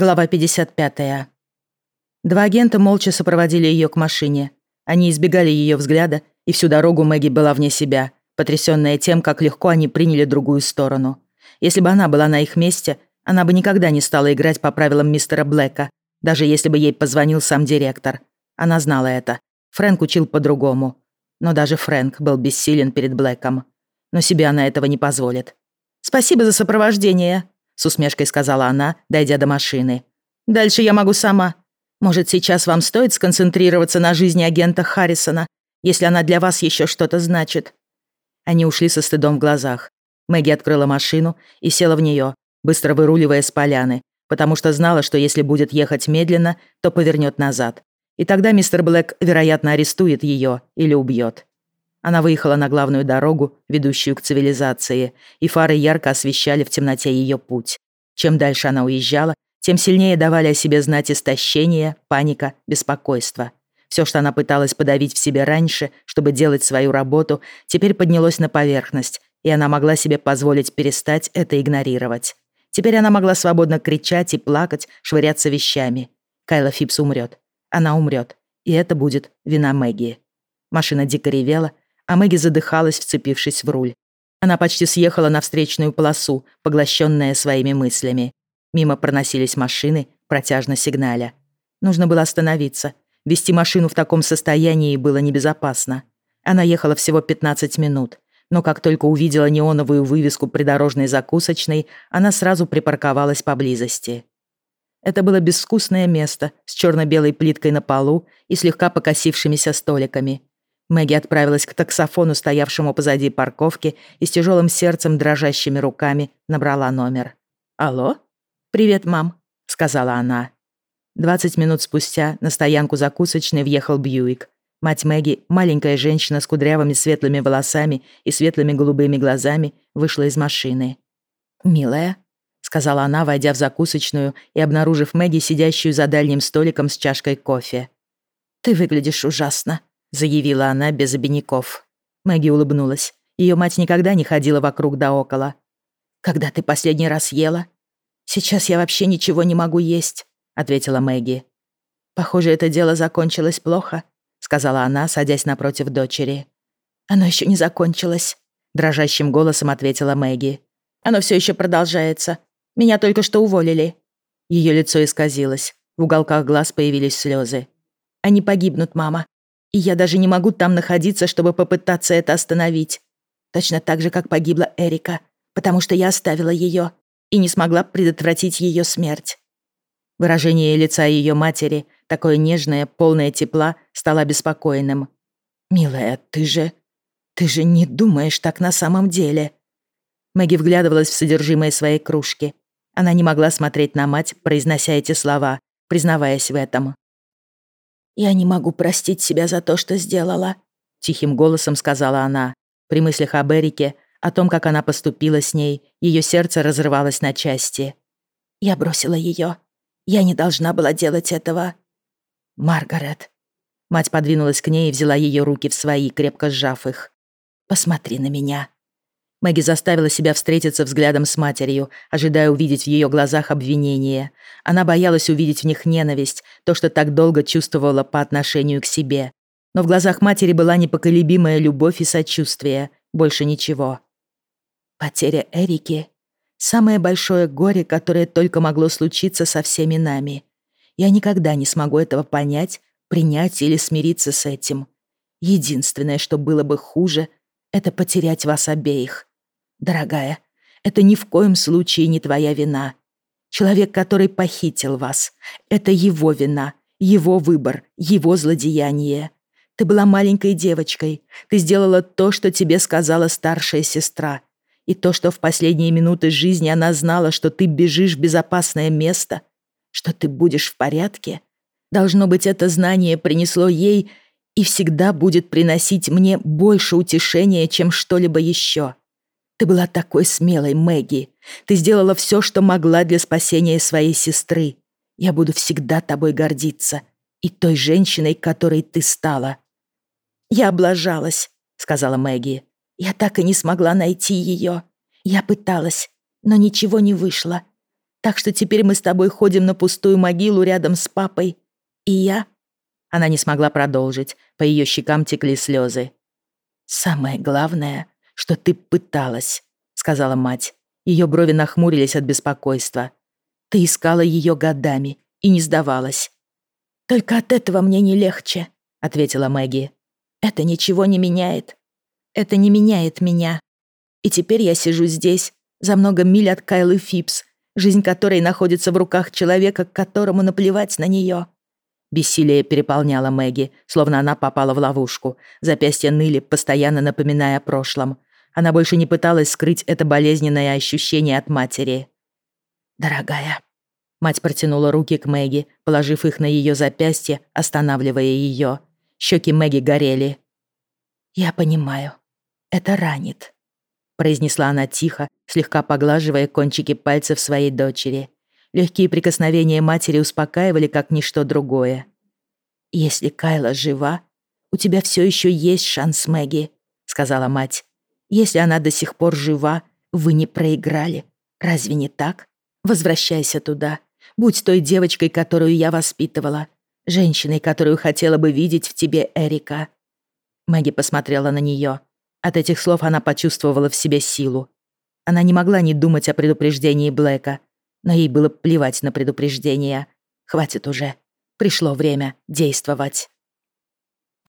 Глава 55. Два агента молча сопроводили ее к машине. Они избегали ее взгляда, и всю дорогу Мэгги была вне себя, потрясённая тем, как легко они приняли другую сторону. Если бы она была на их месте, она бы никогда не стала играть по правилам мистера Блэка, даже если бы ей позвонил сам директор. Она знала это. Фрэнк учил по-другому. Но даже Фрэнк был бессилен перед Блэком. Но себе она этого не позволит. «Спасибо за сопровождение», с усмешкой сказала она, дойдя до машины. «Дальше я могу сама. Может, сейчас вам стоит сконцентрироваться на жизни агента Харрисона, если она для вас еще что-то значит?» Они ушли со стыдом в глазах. Мэгги открыла машину и села в нее, быстро выруливая с поляны, потому что знала, что если будет ехать медленно, то повернет назад. И тогда мистер Блэк, вероятно, арестует ее или убьет. Она выехала на главную дорогу, ведущую к цивилизации, и фары ярко освещали в темноте ее путь. Чем дальше она уезжала, тем сильнее давали о себе знать истощение, паника, беспокойство. Все, что она пыталась подавить в себе раньше, чтобы делать свою работу, теперь поднялось на поверхность, и она могла себе позволить перестать это игнорировать. Теперь она могла свободно кричать и плакать, швыряться вещами. Кайла Фипс умрет. Она умрет. И это будет вина Мэгги. Машина дико ревела, а Мэгги задыхалась, вцепившись в руль. Она почти съехала на встречную полосу, поглощенная своими мыслями. Мимо проносились машины, протяжно сигналя. Нужно было остановиться. Вести машину в таком состоянии было небезопасно. Она ехала всего 15 минут, но как только увидела неоновую вывеску придорожной закусочной, она сразу припарковалась поблизости. Это было безвкусное место с черно-белой плиткой на полу и слегка покосившимися столиками, Мэгги отправилась к таксофону, стоявшему позади парковки, и с тяжелым сердцем, дрожащими руками, набрала номер. «Алло?» «Привет, мам», — сказала она. Двадцать минут спустя на стоянку закусочной въехал Бьюик. Мать Мэгги, маленькая женщина с кудрявыми светлыми волосами и светлыми голубыми глазами, вышла из машины. «Милая», — сказала она, войдя в закусочную и обнаружив Мэгги, сидящую за дальним столиком с чашкой кофе. «Ты выглядишь ужасно», заявила она без обиняков. Мэгги улыбнулась. Ее мать никогда не ходила вокруг да около. «Когда ты последний раз ела?» «Сейчас я вообще ничего не могу есть», — ответила Мэгги. «Похоже, это дело закончилось плохо», — сказала она, садясь напротив дочери. «Оно еще не закончилось», — дрожащим голосом ответила Мэгги. «Оно все еще продолжается. Меня только что уволили». Ее лицо исказилось. В уголках глаз появились слезы. «Они погибнут, мама. И я даже не могу там находиться, чтобы попытаться это остановить. Точно так же, как погибла Эрика, потому что я оставила ее и не смогла предотвратить ее смерть. Выражение лица ее матери, такое нежное, полное тепла, стало беспокойным. «Милая, ты же... ты же не думаешь так на самом деле?» Мэгги вглядывалась в содержимое своей кружки. Она не могла смотреть на мать, произнося эти слова, признаваясь в этом. «Я не могу простить себя за то, что сделала», — тихим голосом сказала она. При мыслях об Эрике, о том, как она поступила с ней, ее сердце разрывалось на части. «Я бросила ее. Я не должна была делать этого». «Маргарет». Мать подвинулась к ней и взяла ее руки в свои, крепко сжав их. «Посмотри на меня. Мэгги заставила себя встретиться взглядом с матерью, ожидая увидеть в ее глазах обвинение. Она боялась увидеть в них ненависть, то, что так долго чувствовала по отношению к себе. Но в глазах матери была непоколебимая любовь и сочувствие, больше ничего. Потеря Эрики — самое большое горе, которое только могло случиться со всеми нами. Я никогда не смогу этого понять, принять или смириться с этим. Единственное, что было бы хуже — это потерять вас обеих. Дорогая, это ни в коем случае не твоя вина. Человек, который похитил вас, это его вина, его выбор, его злодеяние. Ты была маленькой девочкой. Ты сделала то, что тебе сказала старшая сестра. И то, что в последние минуты жизни она знала, что ты бежишь в безопасное место, что ты будешь в порядке. Должно быть, это знание принесло ей и всегда будет приносить мне больше утешения, чем что-либо еще. Ты была такой смелой, Мэгги. Ты сделала все, что могла для спасения своей сестры. Я буду всегда тобой гордиться. И той женщиной, которой ты стала. Я облажалась, сказала Мэгги. Я так и не смогла найти ее. Я пыталась, но ничего не вышло. Так что теперь мы с тобой ходим на пустую могилу рядом с папой. И я...» Она не смогла продолжить, по ее щекам текли слезы. «Самое главное, что ты пыталась», — сказала мать. Ее брови нахмурились от беспокойства. «Ты искала ее годами и не сдавалась». «Только от этого мне не легче», — ответила Мэгги. «Это ничего не меняет. Это не меняет меня. И теперь я сижу здесь, за много миль от Кайлы Фипс, жизнь которой находится в руках человека, которому наплевать на нее. Бессилие переполняло Мэгги, словно она попала в ловушку. Запястья ныли, постоянно напоминая о прошлом. Она больше не пыталась скрыть это болезненное ощущение от матери. «Дорогая», Мать протянула руки к Мэгги, положив их на ее запястье, останавливая ее. Щеки Мэгги горели. «Я понимаю. Это ранит», — произнесла она тихо, слегка поглаживая кончики пальцев своей дочери. Легкие прикосновения матери успокаивали, как ничто другое. «Если Кайла жива, у тебя все еще есть шанс, Мэгги», — сказала мать. «Если она до сих пор жива, вы не проиграли. Разве не так? Возвращайся туда. Будь той девочкой, которую я воспитывала. Женщиной, которую хотела бы видеть в тебе Эрика». Мэгги посмотрела на нее. От этих слов она почувствовала в себе силу. Она не могла не думать о предупреждении Блэка, но ей было плевать на предупреждение. Хватит уже. Пришло время действовать.